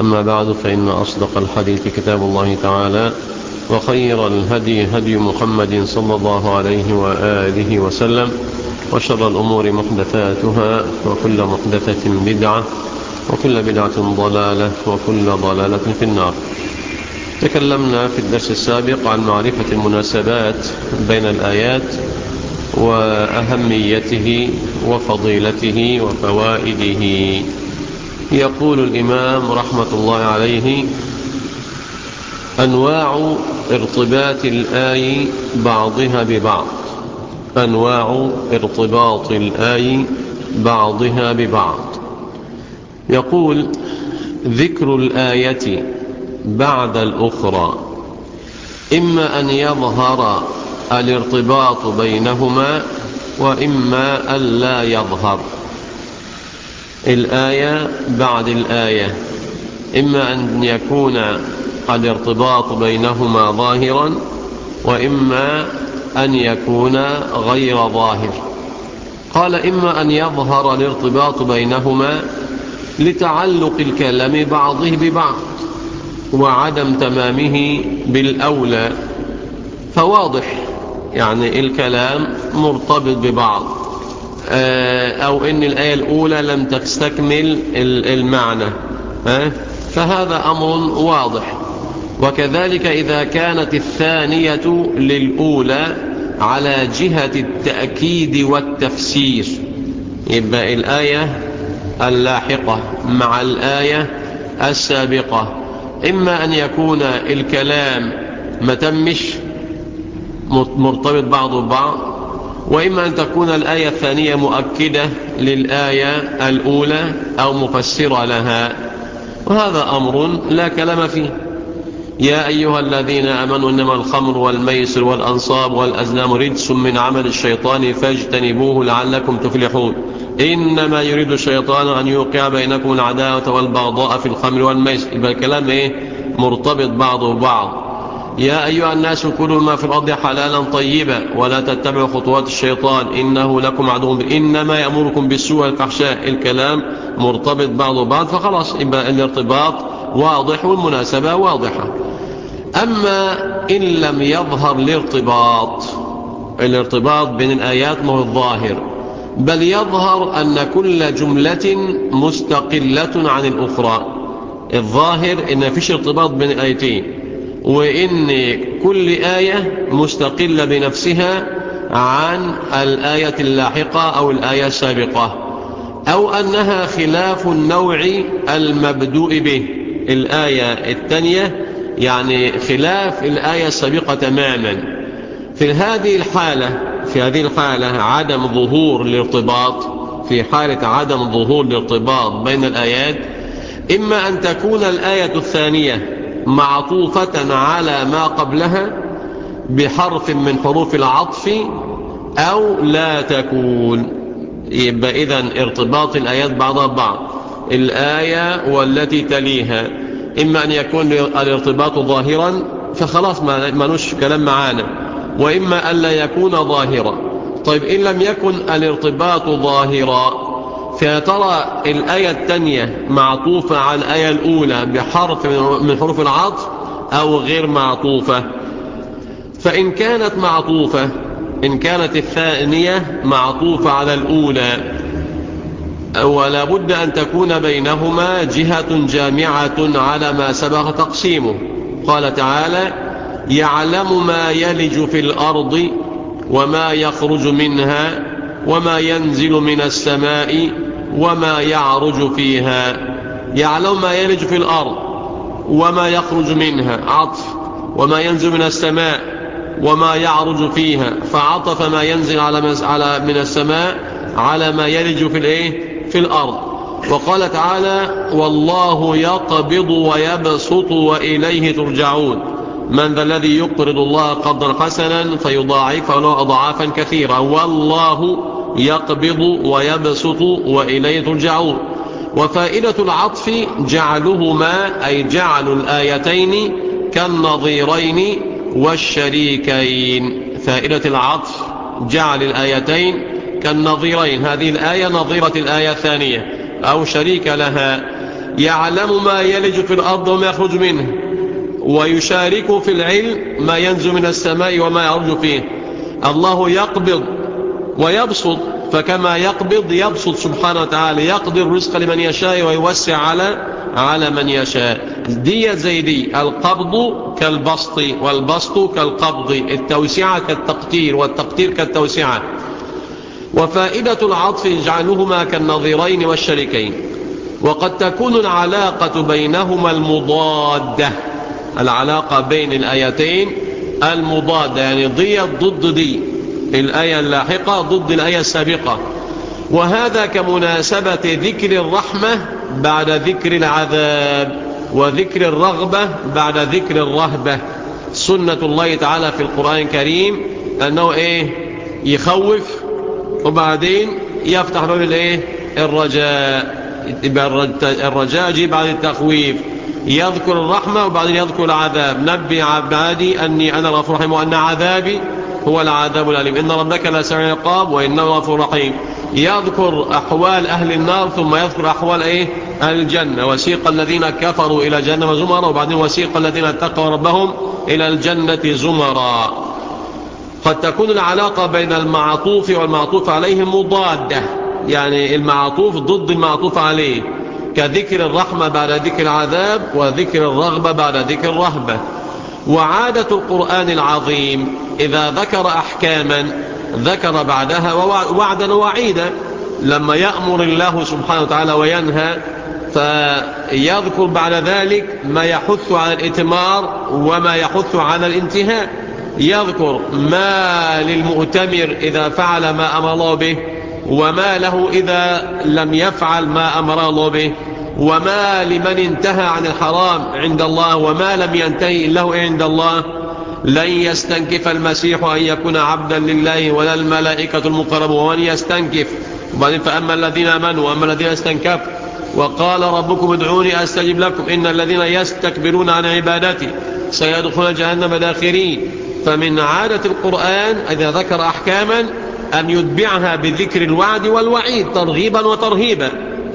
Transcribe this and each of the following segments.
أما بعد فإن أصدق الحديث كتاب الله تعالى وخير الهدي هدي محمد صلى الله عليه وآله وسلم وشر الأمور محدثاتها وكل محدثة بدعة وكل بدعة ضلالة وكل ضلالة في النار. تكلمنا في الدرس السابق عن معرفة المناسبات بين الآيات وأهميته وفضيلته وفوائده. يقول الإمام رحمة الله عليه أنواع ارتباط الآي بعضها ببعض. أنواع ارتباط الآي بعضها ببعض. يقول ذكر الآية بعد الأخرى. إما أن يظهر الارتباط بينهما وإما أن لا يظهر. الآية بعد الآية. إما أن يكون الارتباط بينهما ظاهرا وإما أن يكون غير ظاهر. قال إما أن يظهر الارتباط بينهما لتعلق الكلام بعضه ببعض وعدم تمامه بالأولى. فواضح يعني الكلام مرتبط ببعض. أو إن الآية الأولى لم تستكمل المعنى. فهذا أمر واضح. وكذلك إذا كانت الثانية للأولى على جهة التأكيد والتفسير. يبقى الآية اللاحقة مع الآية السابقة. إما أن يكون الكلام متمش مرتبط بعضه ببعض وإما أن تكون الآية الثانية مؤكدة للآية الأولى أو مفسرة لها. وهذا أمر لا كلام فيه. يا أيها الذين أمنوا إنما الخمر والميسر والأنصاب والأزلام رجس من عمل الشيطان فاجتنبوه لعلكم تفلحون. إنما يريد الشيطان أن يوقع بينكم العداوة والبغضاء في الخمر والميسر. يبقى الكلام إيه؟ مرتبط بعضه ببعض. يا أيها الناس كلوا ما في الأرض حلالا طيبا ولا تتبعوا خطوات الشيطان إنه لكم عدو إنما يأمركم بالسوء والفحشاء. الكلام مرتبط بعضه بعض فخلاص يبقى الارتباط واضح والمناسبة واضحة. أما إن لم يظهر الارتباط الارتباط بين الآيات ما هو الظاهر بل يظهر أن كل جملة مستقلة عن الأخرى. الظاهر إن فيش ارتباط بين الآيتين. وإن كل آية مستقلة بنفسها عن الآية اللاحقة أو الآية السابقة أو أنها خلاف النوع المبدوء به. الآية الثانية يعني خلاف الآية السابقة تماما. في هذه الحالة في هذه الحالة عدم ظهور الارتباط في حالة عدم ظهور الارتباط بين الآيات إما أن تكون الآية الثانية معطوفة على ما قبلها بحرف من حروف العطف أو لا تكون. يبقى إذن ارتباط الآيات بعضها بعض الآية والتي تليها. إما أن يكون الارتباط ظاهرا فخلاص ما نوش كلام معانا. وإما أن لا يكون ظاهرا. طيب إن لم يكن الارتباط ظاهرا فترى الآية الثانية معطوفة على الآية الأولى بحرف من حروف العطف أو غير معطوفة. فإن كانت معطوفة إن كانت الثانية معطوفة على الأولى ولا بد أن تكون بينهما جهة جامعة على ما سبق تقسيمه. قال تعالى يعلم ما يلج في الأرض وما يخرج منها وما ينزل من السماء وما يعرج فيها. يعلم ما يلج في الأرض وما يخرج منها. عطف. وما ينزل من السماء وما يعرج فيها. فعطف ما ينزل على على من السماء على ما يلج في الإيه؟ في الأرض. وقال تعالى والله يقبض ويبسط وإليه ترجعون. من ذا الذي يقرض الله قرضا حسنا فيضاعفه له أضعافا كثيرة. والله يقبض ويبسط وإليه ترجعون. وفائدة العطف جعلهما أي جعل الآيتين كالنظيرين والشريكين. فائدة العطف جعل الآيتين كالنظيرين. هذه الآية نظيرة الآية الثانية. أو شريك لها. يعلم ما يلج في الأرض وما يخرج منه. ويشارك في العلم ما ينزل من السماء وما يعرج فيه. الله يقبض ويبسط فكما يقبض يبسط سبحانه وتعالى يقضي الرزق لمن يشاء ويوسع على على من يشاء. دي زي دي القبض كالبسط والبسط كالقبض. التوسعة كالتقتير والتقتير كالتوسعة. وفائدة العطف جعلهما كالنظيرين والشريكين. وقد تكون العلاقة بينهما المضادة. العلاقة بين الآيتين المضادة يعني ضي ضد دي الآية اللاحقة ضد الآية السابقة. وهذا كمناسبة ذكر الرحمة بعد ذكر العذاب وذكر الرغبة بعد ذكر الرهبة. سنة الله تعالى في القرآن الكريم أنه إيه؟ يخوف وبعدين يفتح باب الإيه؟ الرجاء. الرجاء يجي بعد التخويف. يذكر الرحمة وبعدين يذكر العذاب. نبي عبادي أني أنا غفور رحيم وأن عذابي هو العذاب الأليم. إن ربك لا سميع عقاب وإنه غفور رحيم. يذكر أحوال أهل النار ثم يذكر أحوال إيه؟ أهل الجنة. وسيق الذين كفروا إلى جهنم زمرا. وبعدين وسيق الذين اتقوا ربهم إلى الجنة زمرا. قد تكون العلاقة بين المعطوف والمعطوف عليه مضادة. يعني المعطوف ضد المعطوف عليه. كذكر الرحمة بعد ذكر العذاب وذكر الرغبة بعد ذكر الرهبة. وعادة القرآن العظيم. إذا ذكر أحكاما ذكر بعدها وعدا ووعيدا. لما يأمر الله سبحانه وتعالى وينهى فيذكر بعد ذلك ما يحث على الإتمار وما يحث على الانتهاء. يذكر ما للمؤتمر إذا فعل ما أمر الله به وما له إذا لم يفعل ما أمر الله به وما لمن انتهى عن الحرام عند الله وما لم ينتهي له عند الله. لن يستنكف المسيح أن يكون عبدا لله ولا الملائكة المقرب ومن يستنكف؟ وبعدين فأما الذين أمنوا وأما الذين استنكفوا وقال ربكم ادعوني أستجب لكم إن الذين يستكبرون عن عبادتي سيدخلون جهنم داخرين. فمن عادة القرآن إذا ذكر أحكاما أن يتبعها بذكر الوعد والوعيد ترغيبا وترهيبا.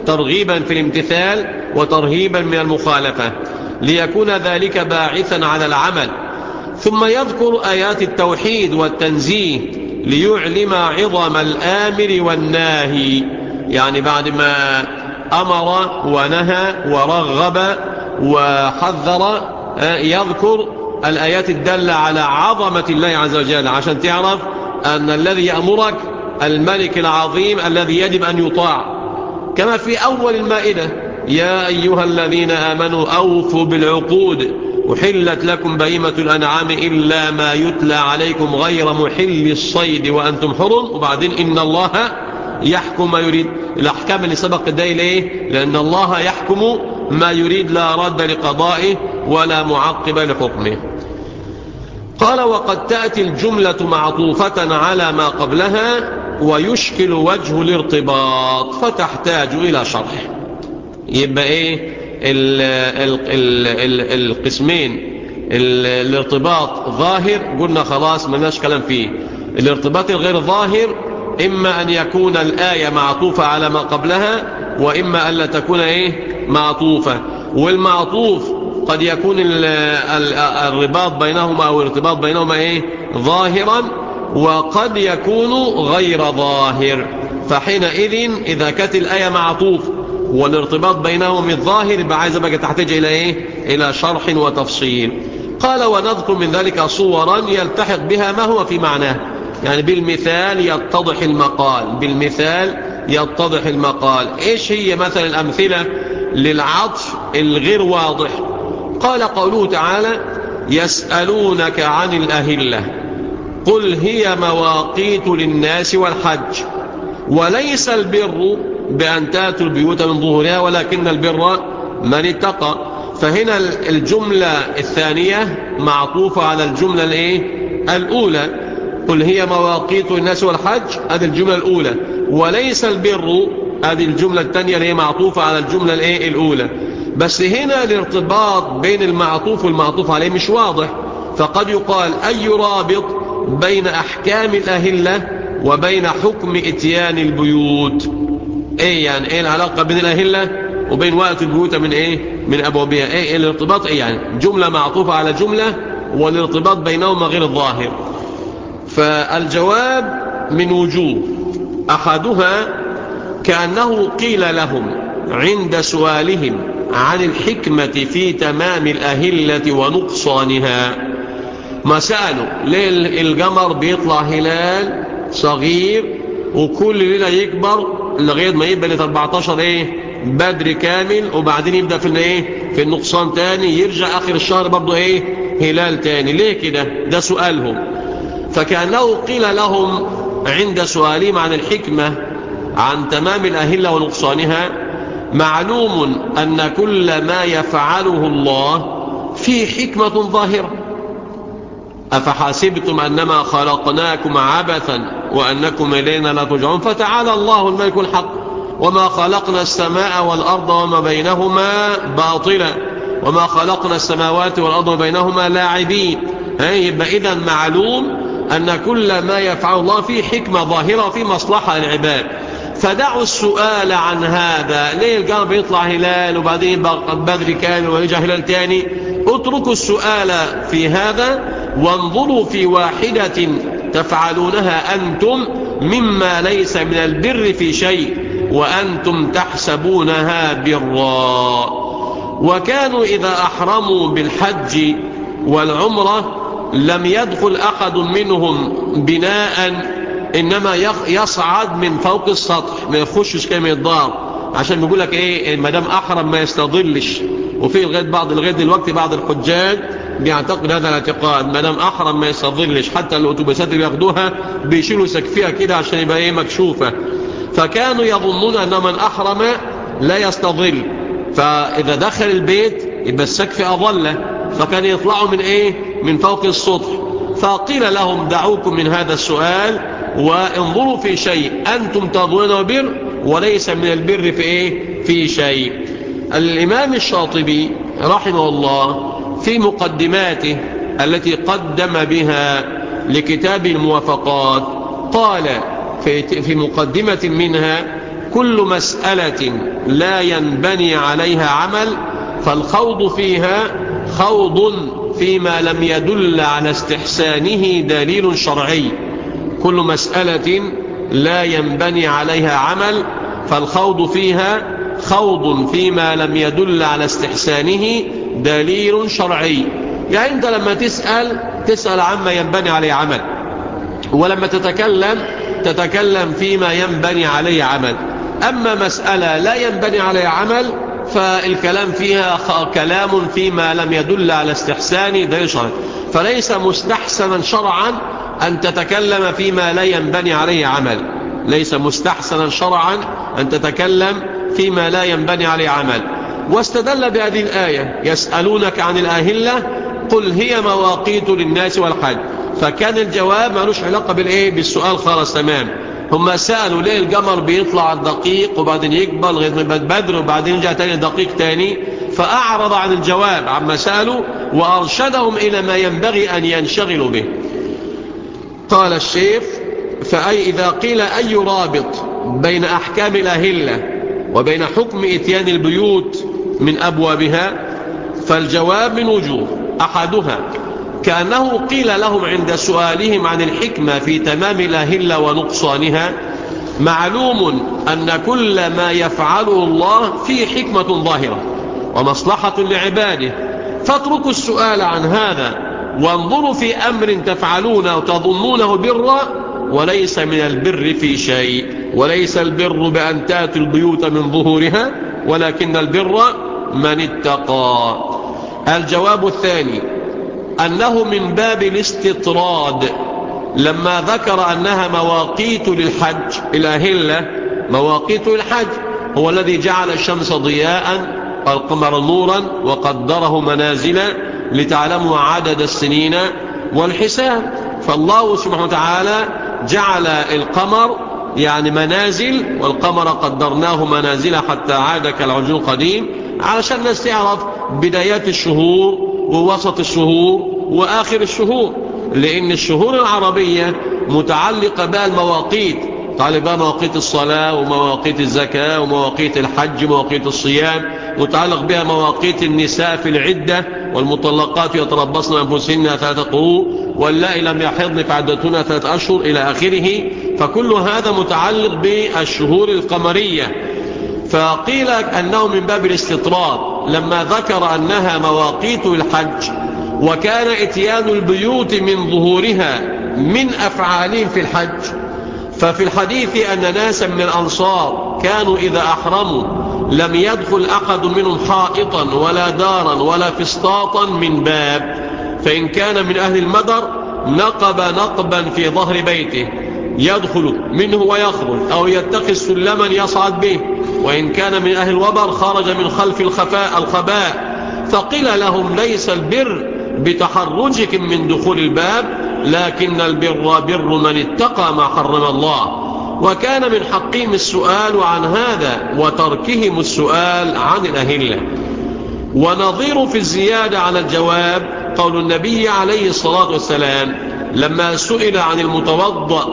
ترغيبا في الامتثال وترهيبا من المخالفة. ليكون ذلك باعثا على العمل. ثم يذكر آيات التوحيد والتنزيه ليعلم عظم الآمر والناهي. يعني بعد ما أمر ونهى ورغب وحذر يذكر الآيات الدالة على عظمة الله عز وجل. عشان تعرف أن الذي يأمرك الملك العظيم الذي يجب أن يطاع. كما في أول المائدة يا أيها الذين آمنوا أوفوا بالعقود. أحلت لكم بهيمة الأنعام إلا ما يتلى عليكم غير محل الصيد وأنتم حرم. وبعدين إن الله يحكم ما يريد. الأحكام اللي سبق الدليل إيه لأن الله يحكم ما يريد. لا رد لقضائه ولا معقب لحكمه. قال وقد تأتي الجملة معطوفة على ما قبلها ويشكل وجه الارتباط فتحتاج إلى شرح يبقى إيه؟ القسمين. الارتباط ظاهر قلنا خلاص ملناش كلام فيه. الارتباط الغير ظاهر إما أن يكون الآية معطوفة على ما قبلها وإما أن لا تكون إيه؟ معطوفة. والمعطوف قد يكون الرباط بينهما أو الارتباط بينهما إيه؟ ظاهرا وقد يكون غير ظاهر. فحينئذ إذا كانت الآية معطوف والارتباط بينهم الظاهر يبقى عايزة بقى تحتاج إلى إيه؟ إلى شرح وتفصيل. قال ونذكر من ذلك صورا يلتحق بها ما هو في معناه. يعني بالمثال يتضح المقال بالمثال يتضح المقال. إيش هي مثلا الأمثلة للعطف الغير واضح؟ قال قوله تعالى يسألونك عن الأهلة قل هي مواقيت للناس والحج وليس البر بأن تأتوا البيوت من ظهورها ولكن البر من اتقى. فهنا الجملة الثانية معطوفة على الجملة الإيه؟ الأولى. قل هي مواقيت الناس والحج هذه الجملة الأولى. وليس البر هذه الجملة الثانية اللي هي معطوفة على الجملة الإيه؟ الأولى. بس هنا الارتباط بين المعطوف والمعطوف عليه مش واضح. فقد يقال أي رابط بين أحكام الأهلة وبين حكم إتيان البيوت؟ إيه يعني إيه العلاقة بين الأهلة وبين وقت البيوت من إيه؟ من أبوابها إيه الارتباط؟ إيه يعني؟ جملة معطوفة على جملة والارتباط بينهما غير الظاهر. فالجواب من وجوه. أحدها كأنه قيل لهم عند سؤالهم عن الحكمة في تمام الأهلة ونقصانها. ما سألوا؟ ليه القمر بيطلع هلال صغير وكل ليلة يكبر لغاية ما يبقى لت 14 إيه؟ بدر كامل وبعدين يبدأ في إيه في النقصان تاني يرجع آخر الشهر برضو إيه؟ هلال تاني. ليه كده؟ ده سؤالهم. فكأنه قيل لهم عند سؤالهم عن الحكمة عن تمام الأهلة ونقصانها معلوم أن كل ما يفعله الله فيه حكمة ظاهرة. أفحاسبتم أنما خلقناكم عبثا وأنكم إلينا لا ترجعون؟ فتعالى الله الملك الحق. وما خلقنا السماء والأرض وما بينهما باطلا. وما خلقنا السماوات والأرض وما بينهما لاعبين. يبقى إذا معلوم أن كل ما يفعل الله فيه حكمة ظاهرة وفيه مصلحة للعباد. فدعوا السؤال عن هذا. ليه القمر بيطلع هلال وبعدين بدر كامل ويرجع هلال تاني؟ اتركوا السؤال في هذا. وانظروا في واحدة تفعلونها أنتم مما ليس من البر في شيء وأنتم تحسبونها برا. وكانوا إذا أحرموا بالحج والعمرة لم يدخل أحد منهم بناء إنما يصعد من فوق السطح ما يخشش كما الدار عشان بيقول لك إيه مدام أحرم ما يستظلش. وفي لغاية بعض لغاية دلوقتي بعض الحجاج بيعتقد هذا الاعتقاد. مدام أحرم ما يستظلش حتى الأتوبيسات اللي بياخدوها بيشيلوا سقفها كده عشان يبقى إيه؟ مكشوفة. فكانوا يظنون أن من أحرم لا يستظل. فإذا دخل البيت يبقى السقف أظله فكان يطلعوا من إيه؟ من فوق السطح. فقيل لهم دعوكم من هذا السؤال وانظروا في شيء. أنتم تظنون بر وليس من البر في إيه؟ في شيء. الإمام الشاطبي رحمه الله في مقدماته التي قدم بها لكتاب الموافقات قال في, مقدمة منها كل مسألة لا ينبني عليها عمل فالخوض فيها خوض فيما لم يدل على استحسانه دليل شرعي. كل مسألة لا ينبني عليها عمل فالخوض فيها خوض فيما لم يدل على استحسانه دليل شرعي. يعني أنت لما تسأل تسأل عما ينبني عليه عمل. ولما تتكلم تتكلم فيما ينبني عليه عمل. أما مسألة لا ينبني عليه عمل فالكلام فيها كلام فيما لم يدل على استحسان دليل فليس مستحسنا شرعا أن تتكلم فيما لا ينبني عليه عمل. ليس مستحسنا شرعا أن تتكلم فيما لا ينبني عليه عمل. واستدل بهذه الآية. يسألونك عن الآهلة قل هي مواقيت للناس والحج فكان الجواب مالوش علاقة بالإيه؟ بالسؤال خلاص تمام. هم سألوا ليه القمر بيطلع دقيق وبعدين يكبر لغاية ما بدر وبعدين يرجع تاني دقيق تاني؟ فأعرض عن الجواب. عما سألوا وأرشدهم إلى ما ينبغي أن ينشغلوا به. قال الشيخ فأي إذا قيل أي رابط بين أحكام الأهلة وبين حكم إتيان البيوت من أبوابها فالجواب من وجوه. أحدها كأنه قيل لهم عند سؤالهم عن الحكمة في تمام الأهلة ونقصانها معلوم أن كل ما يفعله الله فيه حكمة ظاهرة ومصلحة لعباده. فاتركوا السؤال عن هذا وانظروا في أمر تفعلونه وتظنونه برا وليس من البر في شيء. وليس البر بأن تاتوا البيوت من ظهورها ولكن البر من اتقى. الجواب الثاني أنه من باب الاستطراد. لما ذكر أنها مواقيت للحج الأهلة مواقيت الحج هو الذي جعل الشمس ضياء والقمر نورا وقدره منازل لتعلموا عدد السنين والحساب. فالله سبحانه وتعالى جعل القمر يعني منازل والقمر قدرناه منازل حتى عاد كالعجل القديم. علشان الناس تعرف بدايات الشهور ووسط الشهور وآخر الشهور. لأن الشهور العربية متعلقة بها المواقيت تعلق بها مواقيت الصلاة ومواقيت الزكاة ومواقيت الحج ومواقيت الصيام. متعلق بها مواقيت النساء في العدة والمطلقات يتربصن أنفسهن ثلاثة قروء واللائي لم يحضن فعدتنا ثلاثة أشهر إلى آخره. فكل هذا متعلق بالشهور القمرية. فقيل أنه من باب الاستطراد لما ذكر أنها مواقيت الحج وكان إتيان البيوت من ظهورها من أفعالهم في الحج. ففي الحديث أن ناسا من الأنصار كانوا إذا أحرموا لم يدخل أحد منهم حائطا ولا دارا ولا فسطاطا من باب فإن كان من أهل المدر نقب نقبا في ظهر بيته يدخل منه ويخرج أو يتخذ سلما يصعد به. وإن كان من أهل الوبر خرج من خلف الخفاء الخباء فقيل لهم ليس البر بتحرجكم من دخول الباب لكن البر بر من اتقى ما حرم الله. وكان من حقهم السؤال عن هذا وتركهم السؤال عن الأهلة. ونظير في الزيادة على الجواب قول النبي عليه الصلاة والسلام لما سئل عن المتوضأ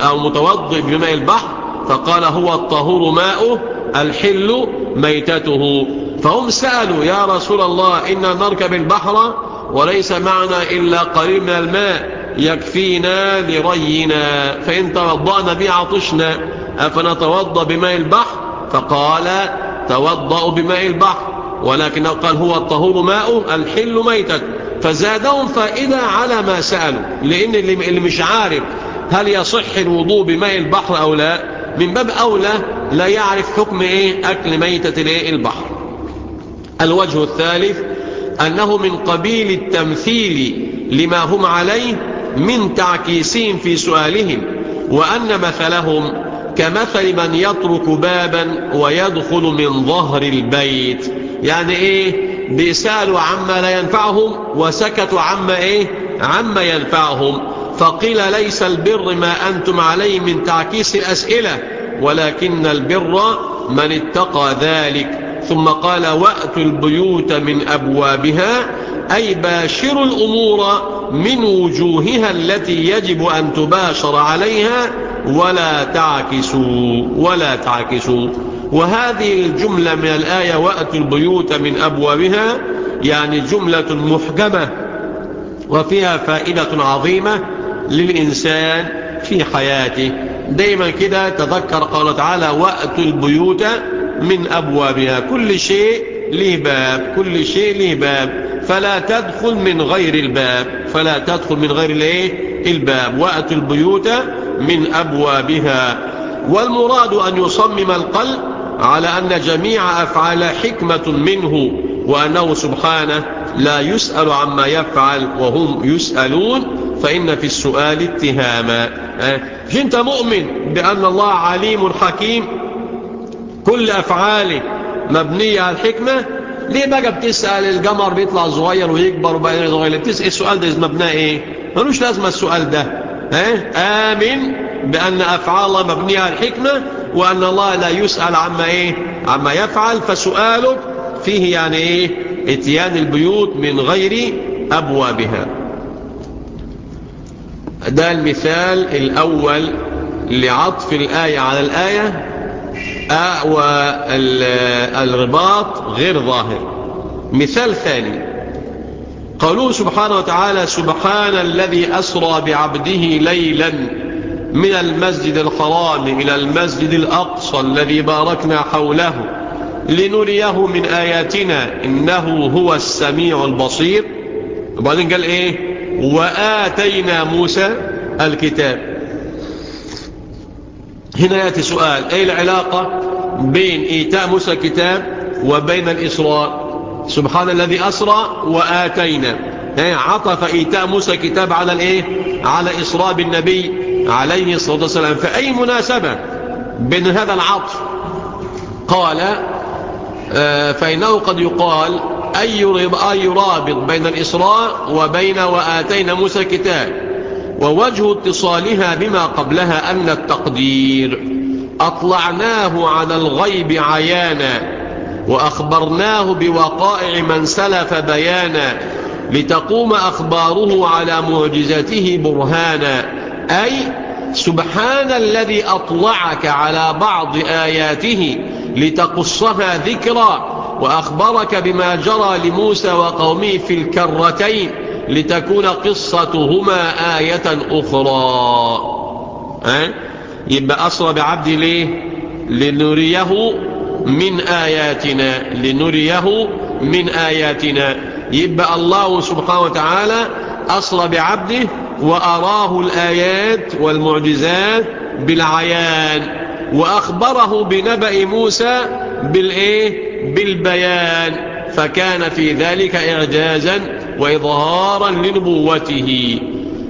أو متوضئ بماء البحر فقال هو الطهور ماؤه الحل ميتته. فهم سألوا يا رسول الله إنا نركب البحر وليس معنا إلا قليل من الماء يكفينا لرينا. فإن توضأنا به عطشنا أفنتوضأ بماء البحر؟ فقال توضأ بماء البحر. ولكنه قال هو الطهور ماءه الحل ميتة فزادهم فائدة على ما سألوا لأن اللي مش عارف هل يصح الوضوء بماء البحر أو لا من باب أولى لا يعرف حكم إيه؟ أكل ميتة الإيه البحر. الوجه الثالث أنه من قبيل التمثيل لما هم عليه من تعكيسهم في سؤالهم وأن مثلهم كمثل من يترك بابا ويدخل من ظهر البيت. يعني إيه؟ بيسألوا عما لا ينفعهم وسكتوا عما إيه؟ عما ينفعهم. فقيل ليس البر ما أنتم عليه من تعكيس الأسئلة ولكن البر من اتقى ذلك. ثم قال وأتوا البيوت من أبوابها أي باشروا الأمور من وجوهها التي يجب أن تباشر عليها ولا تعكسوا ولا تعكسوا. وهذه الجملة من الآية وأتوا البيوت من أبوابها يعني جملة محكمة وفيها فائدة عظيمة. للإنسان في حياته. دايما كده تذكر قال تعالى وأتوا البيوت من أبوابها. كل شيء له باب كل شيء له باب. فلا تدخل من غير الباب. فلا تدخل من غير الايه؟ الباب. وأتوا البيوت من أبوابها. والمراد أن يصمم القلب على أن جميع أفعال حكمة منه وأنه سبحانه لا يسأل عما يفعل وهم يسألون. فإن في السؤال اتهاما. انت مؤمن بأن الله عليم حكيم؟ كل أفعاله مبنية على الحكمة. ليه بقى بتسأل القمر بيطلع صغير ويكبر وبعدين صغير؟ بتسأل؟ السؤال ده مبناه إيه؟ ملوش لازمة السؤال ده. آه؟ آمن بأن أفعال الله مبنية على الحكمة وأن الله لا يسأل عما إيه؟ عما يفعل. فسؤالك فيه يعني إيه؟ إتيان البيوت من غير أبوابها. ده المثال الأول لعطف الآية على الآية والرباط غير ظاهر. مثال ثاني. قالوا سبحانه وتعالى سبحان الذي أسرى بعبده ليلا من المسجد الحرام إلى المسجد الأقصى الذي باركنا حوله لنريه من آياتنا إنه هو السميع البصير. وبعدين قال إيه؟ وآتينا موسى الكتاب. هنا يأتي سؤال. أي العلاقة بين إيتاء موسى الكتاب وبين الإسراء؟ سبحان الذي أسرى وآتينا. عطف إيتاء موسى الكتاب على الإيه؟ على إسراء بالنبي عليه الصلاة والسلام. فأي مناسبة بين هذا العطف؟ قال آه، فإنه قد يقال أي رابط بين الإسراء وبين وآتينا موسى الكتاب ووجه اتصالها بما قبلها أن التقدير. أطلعناه على الغيب عيانا وأخبرناه بوقائع من سلف بيانا لتقوم أخباره على معجزته برهانا. أي سبحان الذي أطلعك على بعض آياته لتقصها ذكرى وأخبرك بما جرى لموسى وقومه في الكرتين لتكون قصتهما آية أخرى. أه؟ يبقى أصر بعبد ليه؟ لنريه من آياتنا لنريه من آياتنا. يبقى الله سبحانه وتعالى أصر بعبده وأراه الآيات والمعجزات بالعيان وأخبره بنبأ موسى بالإيه؟ بالبيان فكان في ذلك إعجازا وإظهارا لنبوته.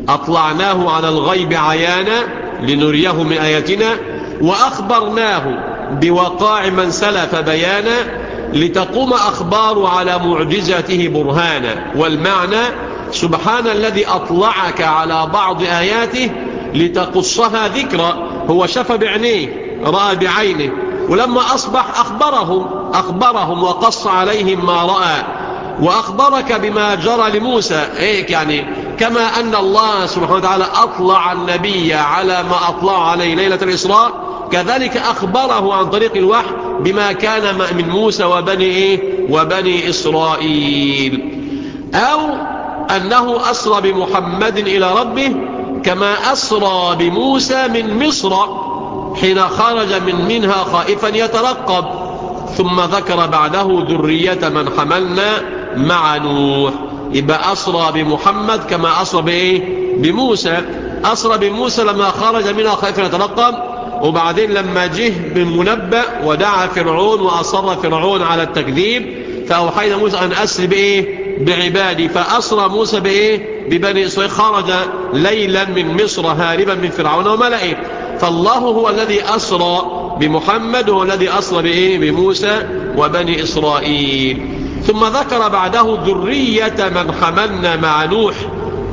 أطلعناه على الغيب عيانا لنريه من آياتنا وأخبرناه بوقاع من سلف بيانا لتقوم أخبار على معجزته برهانا. والمعنى سبحان الذي أطلعك على بعض آياته لتقصها ذكرى هو شف بعينيه رأى بعينه. ولما أصبح أخبرهم أخبرهم وقص عليهم ما رأى وأخبرك بما جرى لموسى هيك يعني كما أن الله سبحانه وتعالى أطلع النبي على ما أطلع عليه ليلة الإسراء كذلك أخبره عن طريق الوحي بما كان من موسى وبني, إيه؟ وبني إسرائيل أو أنه أسرى بمحمد إلى ربه كما أسرى بموسى من مصر حين خرج من منها خائفا يترقب ثم ذكر بعده ذرية من حملنا مع نوح. يبقى أسرى بمحمد كما أسرى بإيه؟ بموسى. أسرى بموسى لما خرج منها خائفا يترقب وبعدين لما جه بالمنبأ ودعا فرعون وأصر فرعون على التكذيب فأوحينا موسى أن أسر بإيه؟ بعبادي. فأسرى موسى بإيه؟ ببني إسرائيل. خرج ليلا من مصر هاربا من فرعون وملئه. فالله هو الذي أسرى بمحمد هو الذي أسرى بإيه؟ بموسى وبني إسرائيل. ثم ذكر بعده ذرية من حملنا مع نوح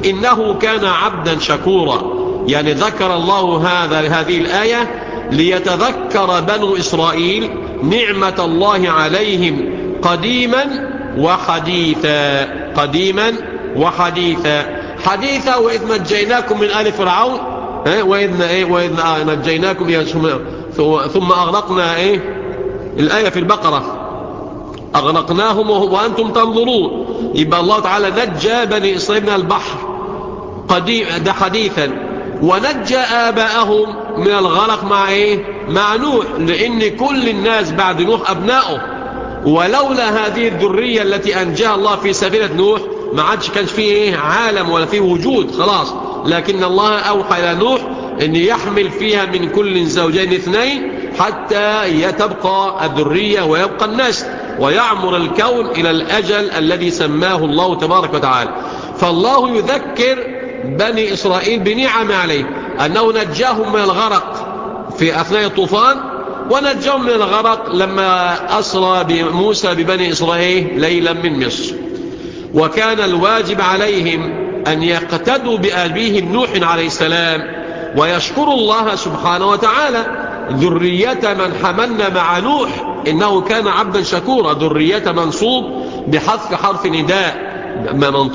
إنه كان عبدا شكورا. يعني ذكر الله هذا هذه الآية ليتذكر بنو إسرائيل نعمة الله عليهم قديما وحديثا. قديما وحديثا. حديثا وإذ نجيناكم من آل فرعون وإذ, إيه وإذ نجيناكم ثم أغرقنا إيه الآية في البقرة. أغرقناهم وأنتم تنظرون. يبقى الله تعالى نجى بني إسرائيل من البحر قديم ده حديثا. ونجى آباءهم من الغرق مع إيه؟ مع نوح. لأن كل الناس بعد نوح أبنائه ولولا هذه الذرية التي أنجاها الله في سفينة نوح ما عادش كانش فيه إيه؟ عالم ولا فيه وجود. خلاص. لكن الله أوحى إلى نوح أن يحمل فيها من كل زوجين اثنين حتى يتبقى الذرية ويبقى النسل ويعمر الكون إلى الأجل الذي سماه الله تبارك وتعالى. فالله يذكر بني إسرائيل بنعم عليه أنه نجاهم من الغرق في أثناء الطوفان ونجاهم من الغرق لما أسرى بموسى ببني إسرائيل ليلا من مصر. وكان الواجب عليهم أن يقتدوا بأبيهم نوح عليه السلام ويشكروا الله سبحانه وتعالى. ذرية من حملنا مع نوح إنه كان عبدا شكورا. ذرية منصوب بحذف حرف نداء.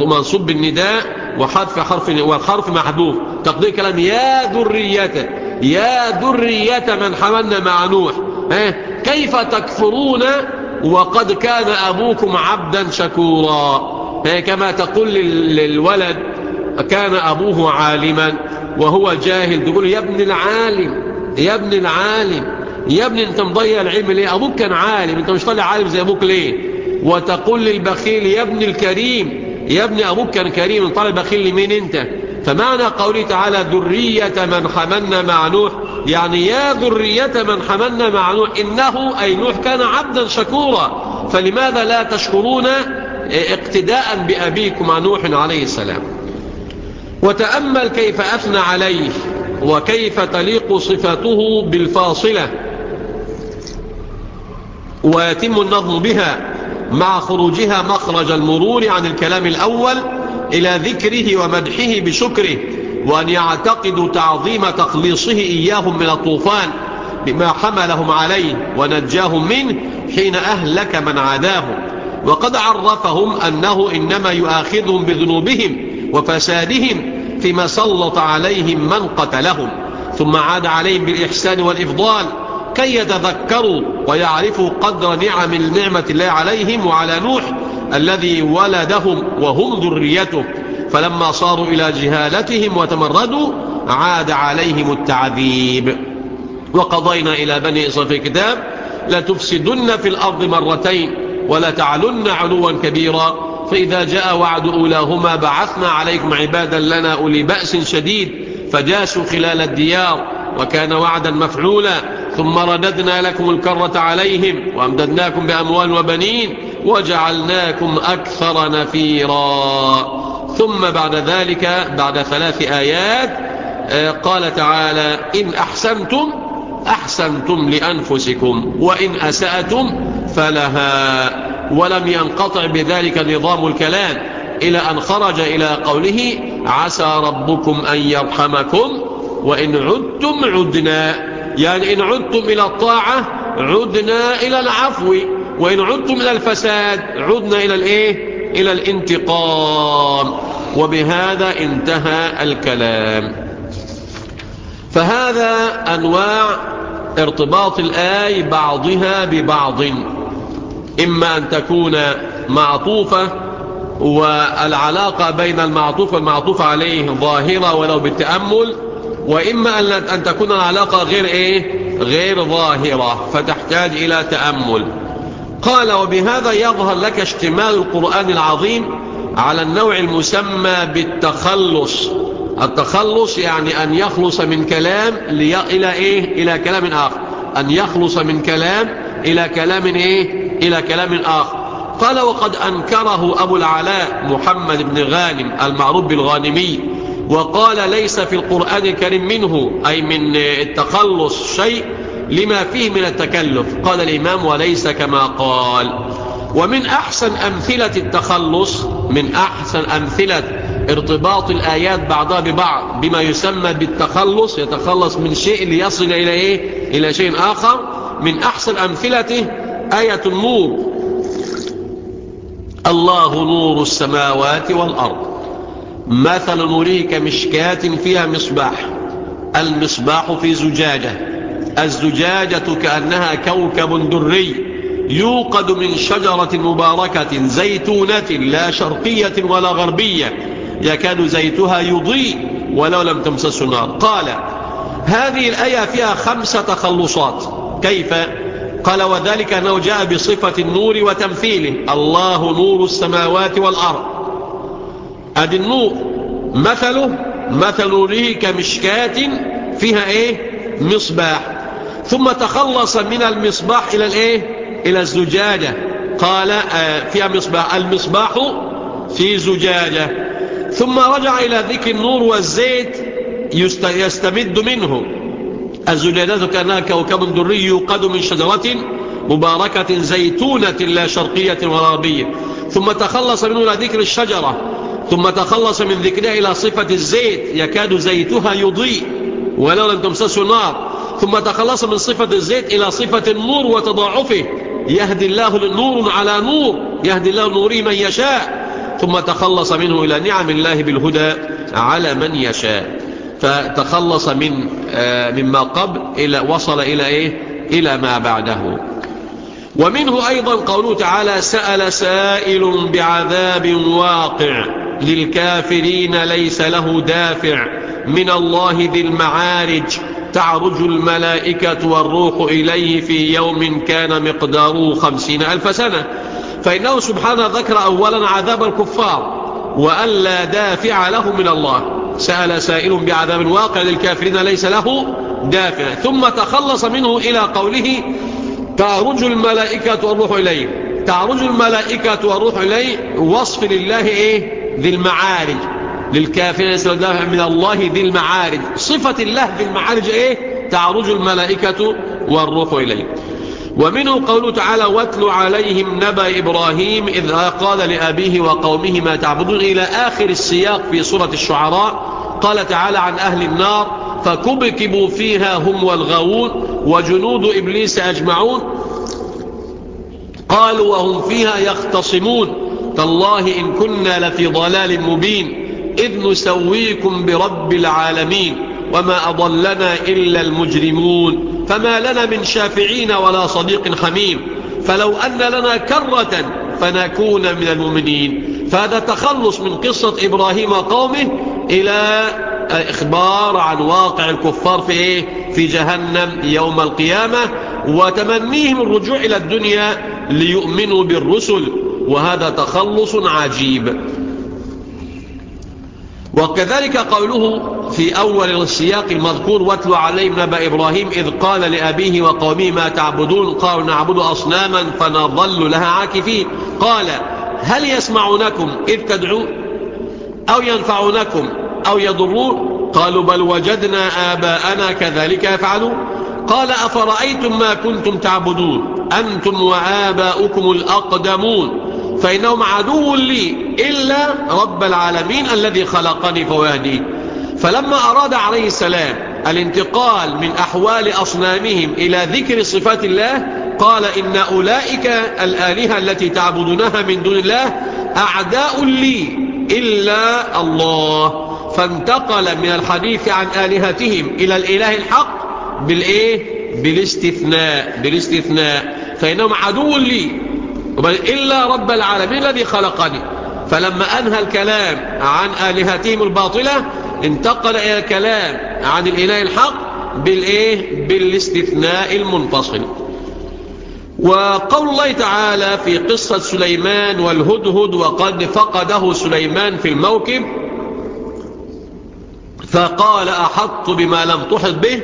منصوب بالنداء وحذف حرف والحرف محذوف. تقدير كلام يا ذرية يا ذرية من حملنا مع نوح. كيف تكفرون وقد كان أبوكم عبدا شكورا؟ كما تقول للولد كان أبوه عالما وهو جاهل تقول يا ابن العالم يا ابن العالم يا ابن أنت مضيع العلم ليه؟ أبوك كان عالم أنت مش طالع عالم زي أبوك ليه؟ وتقول للبخيل يا ابن الكريم يا ابن أبوك كان كريم طالع بخيل لمين أنت؟ فمعنى قوله تعالى ذرية من حملنا مع نوح يعني يا ذرية من حملنا مع نوح إنه أي نوح كان عبدا شكورا فلماذا لا تشكرون اقتداء بأبيكم نوح عليه السلام. وتأمل كيف أثنى عليه وكيف تليق صفته بالفاصلة. ويتم النظم بها مع خروجها مخرج المرور عن الكلام الأول إلى ذكره ومدحه بشكره وأن يعتقدوا تعظيم تخليصه إياهم من الطوفان بما حملهم عليه ونجاهم منه حين أهلك من عاداهم. وقد عرفهم أنه إنما يؤاخذهم بذنوبهم وفسادهم فيما سلط عليهم من قتلهم ثم عاد عليهم بالإحسان والإفضال كي يتذكروا ويعرفوا قدر نعم النعمة الله عليهم وعلى نوح الذي ولدهم وهم ذريته. فلما صاروا إلى جهالتهم وتمردوا عاد عليهم التعذيب. وقضينا إلى بني إسرائيل في الكتاب لتفسدن في الأرض مرتين ولا تعلن علوا كبيرا. فإذا جاء وعد أولاهما بعثنا عليكم عبادا لنا أولي بأس شديد. فجاسوا خلال الديار وكان وعدا مفعولا. ثم رددنا لكم الكرة عليهم وأمددناكم بأموال وبنين وجعلناكم أكثر نفيرا. ثم بعد ذلك بعد ثلاث آيات قال تعالى إن أحسنتم أحسنتم لأنفسكم وإن أسأتم فلها ولم ينقطع بذلك نظام الكلام إلى أن خرج إلى قوله عسى ربكم أن يرحمكم وإن عدتم عدنا. يعني إن عدتم إلى الطاعة عدنا إلى العفو وإن عدتم إلى الفساد عدنا إلى الإيه؟ إلى الانتقام. وبهذا انتهى الكلام. فهذا أنواع ارتباط الآي بعضها ببعض. إما أن تكون معطوفة والعلاقة بين المعطوف والمعطوف عليه ظاهرة ولو بالتأمل وإما أن تكون العلاقة غير إيه؟ غير ظاهرة فتحتاج إلى تأمل. قال وبهذا يظهر لك اشتمال القرآن العظيم على النوع المسمى بالتخلص. التخلص يعني أن يخلص من كلام إلى إيه؟ إلى كلام آخر. أن يخلص من كلام إلى كلام إيه؟ إلى كلام آخر قال وقد أنكره أبو العلاء محمد بن غانم المعروف بالغانمي وقال ليس في القرآن الكريم منه أي من التخلص شيء لما فيه من التكلف قال الإمام وليس كما قال ومن أحسن أمثلة التخلص من أحسن أمثلة ارتباط الآيات بعضها ببعض بما يسمى بالتخلص يتخلص من شيء ليصل إلى إيه؟ إلى شيء آخر من أحسن أمثلته آية النور. الله نور السماوات والأرض. مثل نوره كمشكاة فيها مصباح. المصباح في زجاجة. الزجاجة كأنها كوكب دري. يوقد من شجرة مباركة زيتونة لا شرقية ولا غربية. يكاد زيتها يضيء ولو لم تمسس النار. قال هذه الآية فيها خمس تخلصات. كيف؟ قال وذلك أنه جاء بصفة النور وتمثيله. الله نور السماوات والأرض. أدي النور مثله مثل نوره كمشكاة فيها إيه؟ مصباح. ثم تخلص من المصباح إلى الإيه؟ إلى الزجاجة. قال آه فيها مصباح. المصباح في زجاجة. ثم رجع إلى ذكر النور والزيت يستمد منه. الزجاجة كأنها كوكب دري يوقد من شجرة مباركة زيتونة لا شرقية ولا غربية. ثم تخلص منه إلى ذكر الشجرة. ثم تخلص من ذكرها إلى صفة الزيت. يكاد زيتها يضيء ولو لم تمسسه نار ثم تخلص من صفة الزيت إلى صفة النور وتضاعفه. يهدي الله نور على نور. يهدي الله نوره من يشاء. ثم تخلص منه إلى نعم الله بالهدى على من يشاء. فتخلص من آه مما قبل إلى وصل إلى إيه؟ إلى ما بعده. ومنه أيضا قوله تعالى سأل سائل بعذاب واقع للكافرين ليس له دافع من الله ذي المعارج. تعرج الملائكة والروح إليه في يوم كان مقداره خمسين ألف سنة. فإنه سبحانه ذكر أولا عذاب الكفار وأن لا دافع له من الله. سأل سائل بعذاب واقع للكافرين ليس له دافع. ثم تخلص منه إلى قوله تعرج الملائكة والروح إليه. تعرج الملائكة والروح إليه وصف لله إيه؟ ذي المعارج. للكافرين يستودعون من الله ذي المعارج. صفة الله ذي المعارج إيه؟ تعرج الملائكة والروح إليه. ومنه قوله تعالى واتل عليهم نبأ إبراهيم إذ قال لأبيه وقومه ما تعبدون إلى آخر السياق في سورة الشعراء. قال تعالى عن أهل النار فكبكبوا فيها هم والغاوون وجنود إبليس أجمعون. قالوا وهم فيها يختصمون. تالله إن كنا لفي ضلال مبين إذ نسويكم برب العالمين وما أضلنا إلا المجرمون. فما لنا من شافعين ولا صديق حميم فلو أن لنا كرة فنكون من المؤمنين. فهذا تخلص من قصة إبراهيم وقومه إلى إخبار عن واقع الكفار في إيه؟ في جهنم يوم القيامة وتمنيهم الرجوع إلى الدنيا ليؤمنوا بالرسل وهذا تخلص عجيب. وكذلك قوله في أول السياق المذكور واتلو عليهم نبأ إبراهيم إذ قال لأبيه وقومه ما تعبدون؟ قالوا نعبد أصناما فنظل لها عاكفين. قال هل يسمعونكم إذ تدعون أو ينفعونكم أو يضرون؟ قالوا بل وجدنا آباءنا كذلك يفعلون. قال أفرأيتم ما كنتم تعبدون؟ أنتم وآباؤكم الأقدمون. فإنهم عدو لي إلا رب العالمين الذي خلقني فوهدي. فلما أراد عليه السلام الانتقال من أحوال أصنامهم إلى ذكر صفات الله قال إن أولئك الآلهة التي تعبدونها من دون الله أعداء لي. إلا الله. فانتقل من الحديث عن آلهتهم إلى الإله الحق بالإيه؟ بالاستثناء بالاستثناء. فإنهم عدو لي. إلا رب العالمين الذي خلقني. فلما أنهى الكلام عن آلهتهم الباطلة انتقل إلى الكلام عن الإله الحق بالإيه؟ بالاستثناء المنفصل. وقول الله تعالى في قصة سليمان والهدهد وقد فقده سليمان في الموكب فقال أحط بما لم تحط به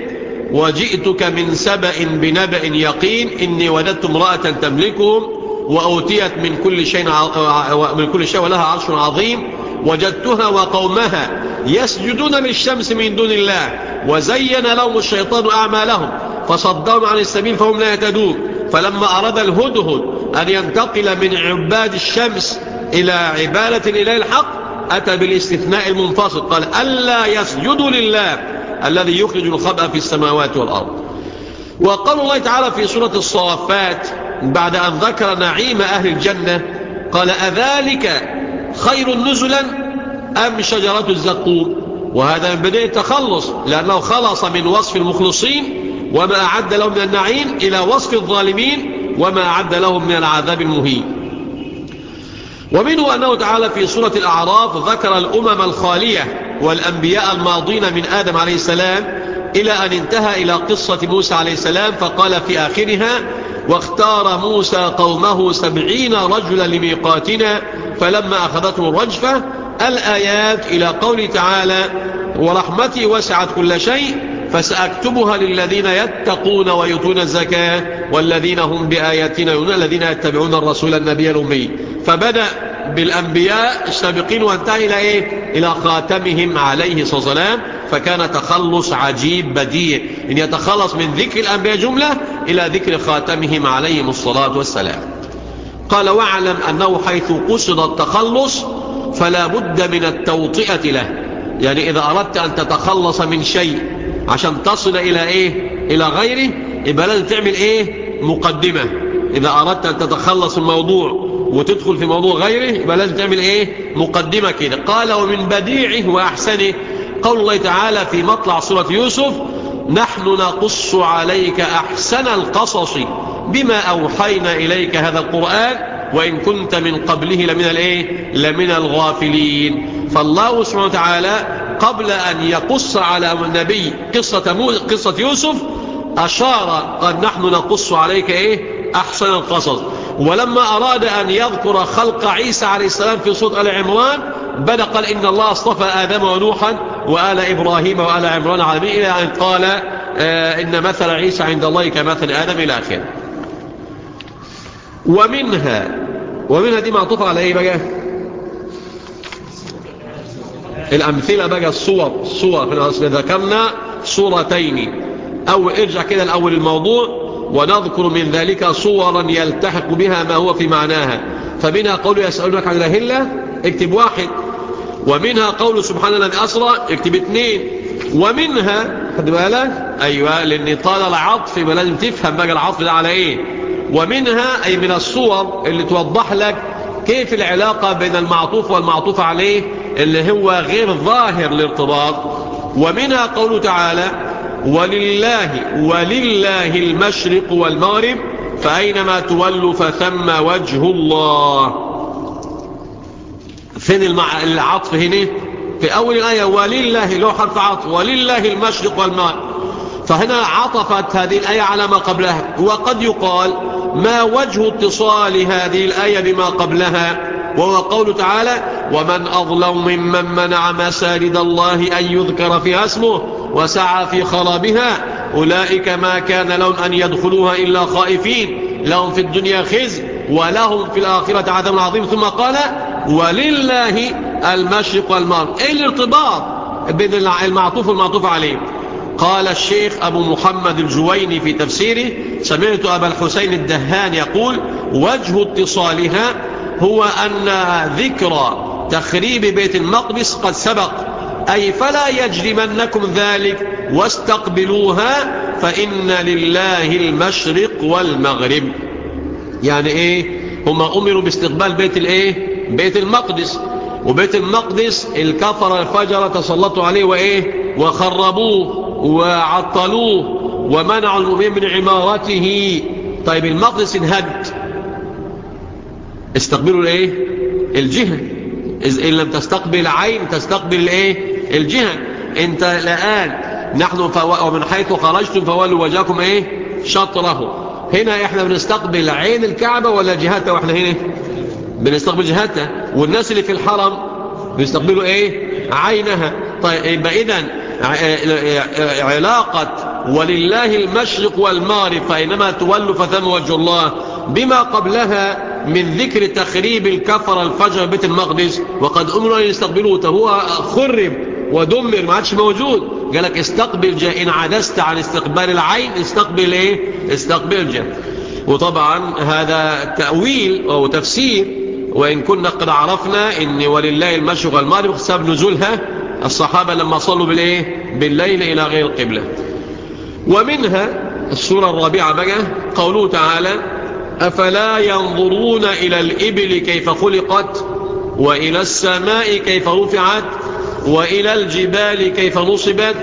وجئتك من سبأ بنبأ يقين إني وددت امرأة تملكهم وأوتيت من كل شيء من كل شيء ولها عرش عظيم وجدتها وقومها يسجدون للشمس من دون الله وزين لهم الشيطان أعمالهم فصدهم عن السبيل فهم لا يهتدون. فلما أراد الهدهد أن ينتقل من عباد الشمس إلى عبادة الإله الحق أتى بالاستثناء المنفصل قال ألا يسجدوا لله الذي يخرج الخبأ في السماوات والأرض. وقال الله تعالى في سورة الصافات بعد أن ذكر نعيم أهل الجنة قال أذلك خير نزلا أم شجرة الزقوم وهذا من بداية التخلص لأنه خلص من وصف المخلصين وما أعد لهم من النعيم إلى وصف الظالمين وما أعد لهم من العذاب المهين. ومنه أنه تعالى في سورة الأعراف ذكر الأمم الخالية والأنبياء الماضين من آدم عليه السلام إلى أن انتهى إلى قصة موسى عليه السلام فقال في آخرها واختار موسى قومه سبعين رجلا لميقاتنا فلما أخذتهم الرجفة الآيات إلى قول تعالى ورحمتي وسعت كل شيء فسأكتبها للذين يتقون ويؤتون الزكاة والذين هم بآياتنا يؤمنون الذين يتبعون الرسول النبي الأمي. فبدأ بالأنبياء السابقين وانتهى إلى إيه؟ إلى خاتمهم عليه الصلاة والسلام. فكان تخلص عجيب بديع. إن يتخلص من ذكر الأنبياء جملة إلى ذكر خاتمهم عليهم الصلاة والسلام. قال واعلم أنه حيث قصد التخلص فلا بد من التوطئة له. يعني إذا أردت أن تتخلص من شيء عشان تصل إلى إيه؟ إلى غيره يبقى لازم تعمل إيه؟ مقدمة. إذا أردت أن تتخلص الموضوع وتدخل في موضوع غيره يبقى لازم تعمل إيه؟ مقدمة كده. قال ومن بديعه وأحسنه. قول الله تعالى في مطلع سورة يوسف نحن نقص عليك أحسن القصص بما أوحينا إليك هذا القرآن وإن كنت من قبله لمن الإيه؟ لمن الغافلين. فالله سبحانه وتعالى قبل أن يقص على النبي قصة, قصة يوسف أشار قال نحن نقص عليك إيه؟ أحسن القصص. ولما أراد أن يذكر خلق عيسى عليه السلام في صوت آل عمران بدأ قال إن الله اصطفى آدم ونوحا وآل إبراهيم وآل عمران عالمين إلى أن قال آه إن مثل عيسى عند الله كمثل آدم إلى آخره. ومنها ومنها دي معطوفة على إيه بقى؟ الأمثلة بقى الصور الصور ذكرنا صورتين أو ارجع كده الأول الموضوع ونذكر من ذلك صورا يلتحق بها ما هو في معناها. فمنها قول يسألونك عن الهلة اكتب واحد. ومنها قول سبحان الذي أسرى اكتب اثنين. ومنها خد بالك؟ أيوة لأن طال العطف يبقى لازم تفهم بقى العطف ده على إيه. ومنها أي من الصور اللي توضح لك كيف العلاقة بين المعطوف والمعطوف عليه اللي هو غير ظاهر الارتباط ومنها قوله تعالى ولله ولله المشرق والمغرب فأينما تولوا فثم وجه الله. فين. العطف هنا؟ في أول الآية ولله له حرف عطف. ولله المشرق والمغرب. فهنا عطفت هذه الآية على ما قبلها وقد يقال ما وجه اتصال هذه الآية بما قبلها وهو قول تعالى ومن أظلم ممن منع مساجد الله أن يذكر فيها اسمه وسعى في خرابها أولئك ما كان لهم أن يدخلوها إلا خائفين لهم في الدنيا خزي ولهم في الآخرة عذاب عظيم. ثم قال ولله المشرق والمغرب. إيه الارتباط بين المعطوف والمعطوف عليه؟ قال الشيخ أبو محمد الجويني في تفسيره سمعت أبا الحسين الدهان يقول وجه اتصالها هو أن ذكر تخريب بيت المقدس قد سبق أي فلا يجرمنكم ذلك واستقبلوها فإن لله المشرق والمغرب. يعني إيه؟ هم أمروا باستقبال بيت الإيه؟ بيت المقدس. وبيت المقدس الكفر الفجر تسلطوا عليه وإيه؟ وخربوه. وعطلوه ومنعوا المؤمنين من عمارته. طيب المقدس انهد. استقبلوا الايه؟ الجهة. إن لم تستقبل عين تستقبل الايه؟ الجهة. انت الآن نحن ومن حيث خرجتم فولوا وجهكم إيه؟ شطره. هنا إحنا بنستقبل عين الكعبة ولا جهتها؟ وإحنا هنا بنستقبل جهتها. والناس اللي في الحرم بيستقبلوا إيه؟ عينها. طيب اذا علاقة ولله المشرق والمغرب فإنما تولوا فثم وجه الله بما قبلها من ذكر تخريب الكفر الفجر بيت المقدس. وقد أمروا أن يستقبلوه هو خرب ودمر ما عادش موجود. قالك استقبل جاء إن عدست عن استقبال العين استقبل إيه؟ استقبل جاء وطبعا هذا تأويل أو تفسير وإن كنا قد عرفنا إن ولله المشرق والمغرب بسبب نزولها الصحابة لما صلوا بالإيه؟ بالليل إلى غير القبلة ومنها السورة الرابعة بقى قوله تعالى أفلا ينظرون إلى الإبل كيف خلقت؟ وإلى السماء كيف رفعت؟ وإلى الجبال كيف نصبت؟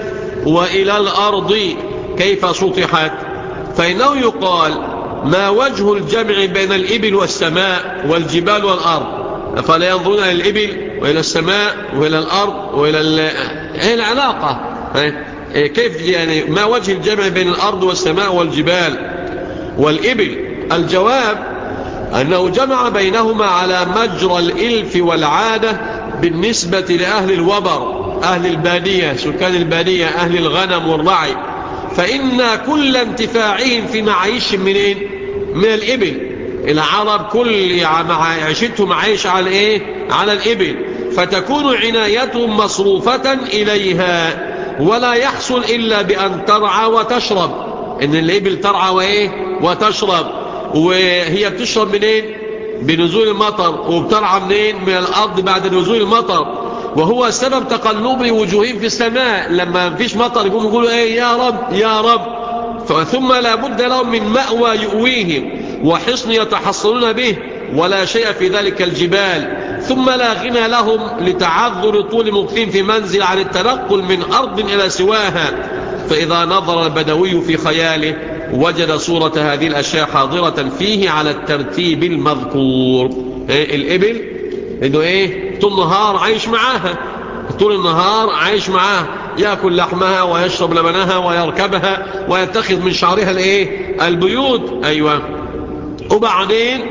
وإلى الأرض كيف سطحت؟ فإنه يقال ما وجه الجمع بين الإبل والسماء والجبال والأرض؟ أفلا ينظرون إلى الإبل؟ وإلى السماء وإلى الأرض وإلى إيه؟ العلاقة كيف يعني ما وجه الجمع بين الأرض والسماء والجبال والإبل؟ الجواب أنه جمع بينهما على مجرى الإلف والعادة بالنسبة لأهل الوبر أهل البادية سكان البادية أهل الغنم والرعي. فإن كل انتفاعهم في معيش منين من الإبل. العرب كل عيشتهم عايش على إيه؟ على الإبل. فتكون عنايتهم مصروفة إليها ولا يحصل إلا بأن ترعى وتشرب. إن الإبل ترعى وإيه؟ وتشرب. وهي بتشرب منين؟ بنزول المطر. وبترعى منين؟ من الأرض بعد نزول المطر. وهو سبب تقلب وجوههم في السماء. لما فيش مطر يقوموا يقولوا إيه؟ يا رب يا رب. ثم لا بد لهم من مأوى يؤويهم. وحصن يتحصلون به. ولا شيء في ذلك الجبال. ثم لا غنى لهم لتعذر طول مقيم في منزل عن التنقل من أرض إلى سواها. فإذا نظر البدوي في خياله وجد صورة هذه الأشياء حاضرة فيه على الترتيب المذكور. إيه الإبل؟ إنه إيه؟ طول النهار عايش معاها. طول النهار عايش معاها. يأكل لحمها ويشرب لبنها ويركبها ويتخذ من شعرها الإيه؟ البيوت. أيوة. وبعدين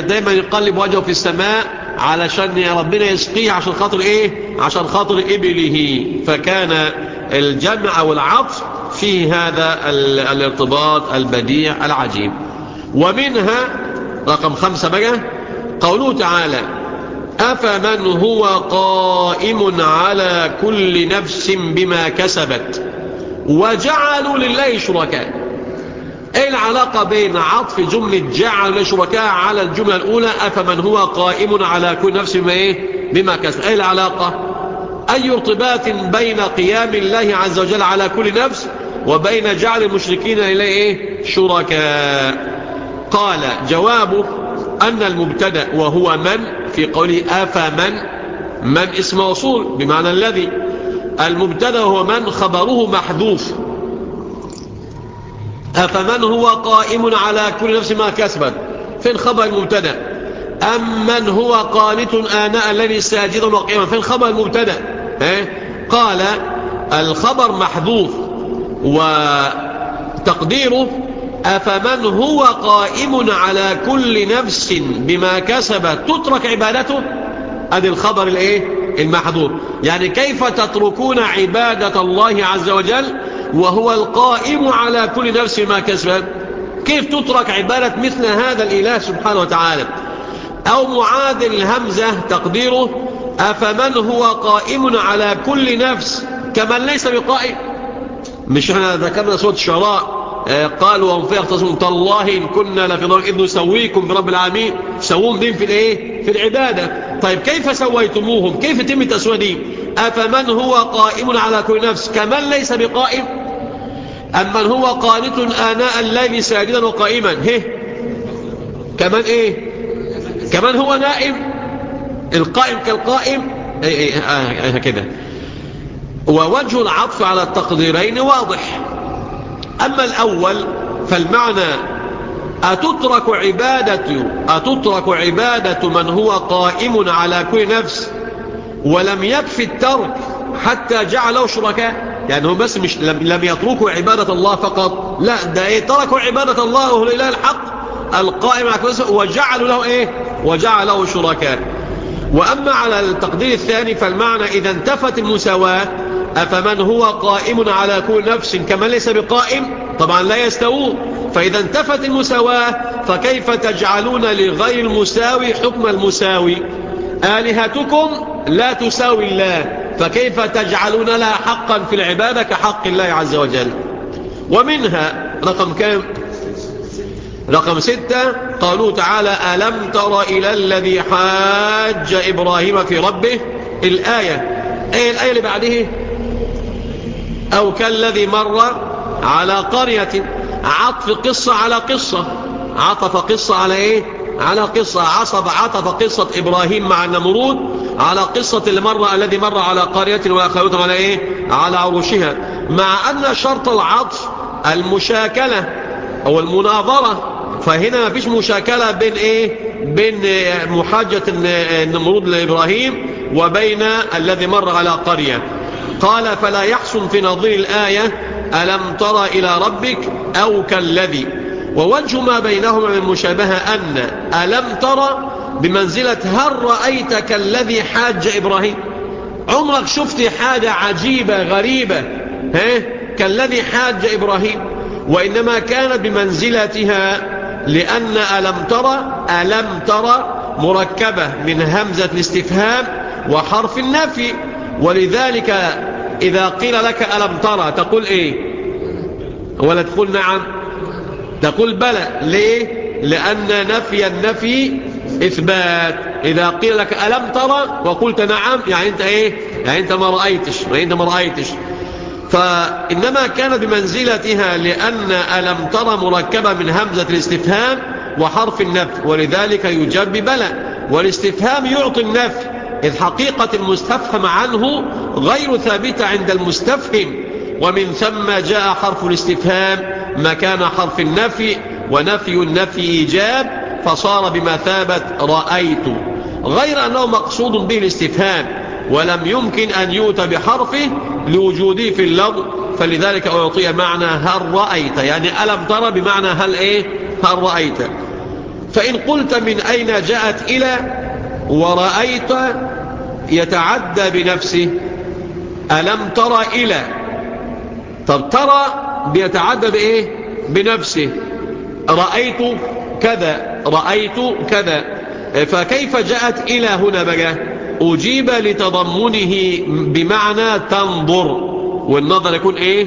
دايما يقلب وجهه في السماء علشان ربنا يسقيه عشان خاطر إيه؟ عشان خاطر إبله. فكان الجمع والعطف في هذا الارتباط البديع العجيب. ومنها رقم خمسة بقى قوله تعالى أفمن هو قائم على كل نفس بما كسبت وجعلوا لله شركاء. إيه العلاقة بين عطف جملة جعل شركاء على الجملة الأولى؟ أفمن هو قائم على كل نفس بما, إيه؟ بما كسب. إيه العلاقة؟ أي ارتباط بين قيام الله عز وجل على كل نفس وبين جعل المشركين إليه إيه؟ شركاء. قال جوابه أن المبتدأ وهو من؟ في قوله أفمن؟ من اسم موصول بمعنى الذي. المبتدأ هو من خبره محذوف. أفمن هو قائم على كل نفس ما كسبت؟ في الخبر المبتدأ. أم من هو قانت آناء الذي ساجدا وقيما في الخبر المبتدأ. قال الخبر محذوف وتقديره أفمن هو قائم على كل نفس بما كسبت؟ تترك عبادته؟ هذا الخبر الإيه؟ المحذوف. يعني كيف تتركون عبادة الله عز وجل وهو القائم على كل نفس ما كسبت كيف تترك عبادة مثل هذا الإله سبحانه وتعالى؟ أو معادل الهمزة تقديره أفمن هو قائم على كل نفس كمن ليس بقائم؟ مش إحنا ذكرنا صوت الشعراء قالوا وهم فيها يختصمون تالله إن كنا لفي ضرر إذ نسويكم برب العالمين. سوون دين في الإيه؟ في العبادة. طيب كيف سويتموهم؟ كيف تم تسوية أفمن هو قائم على كل نفس كمن ليس بقائم؟ أم من هو قانت آناء الليل ساجدا وقائما. هه كمن إيه؟ كمن هو نائم؟ القائم كالقائم؟ إيه إيه آه آه كده. ووجه العطف على التقديرين واضح. أما الأول فالمعنى أتترك عبادة أتترك عبادة من هو قائم على كل نفس ولم يكفي الترك حتى جعله شركاء؟ يعني هم بس مش لم, لم يتركوا عبادة الله فقط. لا ده إيه؟ تركوا عبادة الله وهو الإله الحق القائم على كل وجعلوا له إيه؟ وجعله شركاء. وأما على التقدير الثاني فالمعنى إذا انتفت المساواة أفمن هو قائم على كل نفس؟ كمن ليس بقائم طبعا لا يستوون. فإذا انتفت المساواة فكيف تجعلون لغير المساوي حكم المساوي؟ آلهتكم لا تساوي الله. فكيف تجعلون لها حقا في العبادة كحق الله عز وجل؟ ومنها رقم كام؟ رقم ستة قالوا تعالى ألم تر إلى الذي حاج إبراهيم في ربه؟ الآية. أي الآية اللي بعده؟ أو كالذي مر على قرية عطف قصة على قصة. عطف قصة على إيه؟ على قصة عصب عطف قصة إبراهيم مع النمرود على قصة اللي مر الذي مر على قرية وأخذتهم على إيه؟ على عروشها. مع أن شرط العطف المشاكلة أو المناظرة فهنا ما فيش مشاكلة بين إيه؟ بين محاجة النمرود لإبراهيم وبين الذي مر على قرية. قال فلا يحسن في نظير الآية ألم تر إلى ربك أو كالذي ووجه ما بينهما من مشابهة أن ألم تر بمنزلة هل رأيت كالذي حاج إبراهيم؟ عمرك شفت حاجة عجيبة غريبة ها؟ كالذي حاج إبراهيم. وإنما كانت بمنزلتها لأن ألم ترى ألم ترى مركبة من همزة الاستفهام وحرف النفي. ولذلك إذا قيل لك ألم ترى تقول إيه؟ ولا تقول نعم. تقول بلى ليه؟ لأن نفي النفي إثبات. إذا قيل لك ألم ترى؟ وقلت نعم يعني أنت إيه؟ يعني أنت ما رأيتش يعني أنت ما رأيتش. فإنما كان بمنزلتها لأن ألم ترى مركبة من همزة الاستفهام وحرف النفي ولذلك يجاب ببلى. والاستفهام يعطي النفي إذ حقيقة المستفهم عنه غير ثابتة عند المستفهم. ومن ثم جاء حرف الاستفهام مكان حرف النفي ونفي النفي إيجاب فصار بمثابة رأيت. غير أنه مقصود به الاستفهام ولم يمكن أن يؤتى بحرفه لوجوده في اللفظ فلذلك أعطي معنى هل رأيت. يعني ألم ترى بمعنى هل إيه؟ هل رأيت. فإن قلت من أين جاءت إلى ورأيت يتعدى بنفسه. ألم ترى إلى؟ طب ترى بيتعدى بإيه بنفسه. رأيت كذا رأيت كذا. فكيف جاءت إلى هنا بقى؟ أجيب لتضمنه بمعنى تنظر. والنظر يكون إيه؟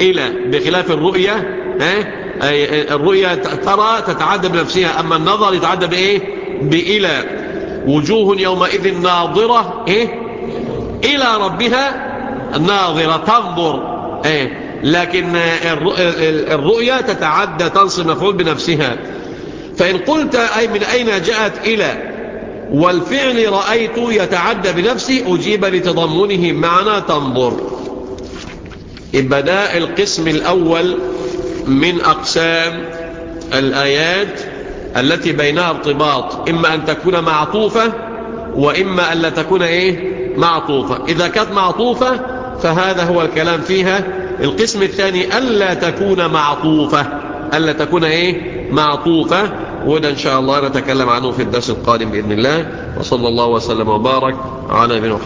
إلى بخلاف الرؤية. إيه؟ الرؤية ترى تتعدى بنفسها أما النظر يتعدى بإيه؟ بإلى. وجوه يومئذ ناظرة إيه؟ إلى ربها ناظرة تنظر. إيه؟ لكن الرؤية تتعدى تنصب مفعول بنفسها. فإن قلت أي من أين جاءت إلى والفعل رأيت يتعدى بنفسه أجيب لتضمنه معنى تنظر. إبداء القسم الأول من أقسام الآيات التي بينها ارتباط. إما أن تكون معطوفة وإما أن لا تكون إيه؟ معطوفة. إذا كانت معطوفة فهذا هو الكلام فيها. القسم الثاني ألا تكون معطوفة. ألا تكون إيه؟ معطوفة. وده إن شاء الله نتكلم عنه في الدرس القادم بإذن الله. وصلى الله وسلم وبارك على نبينا محمد.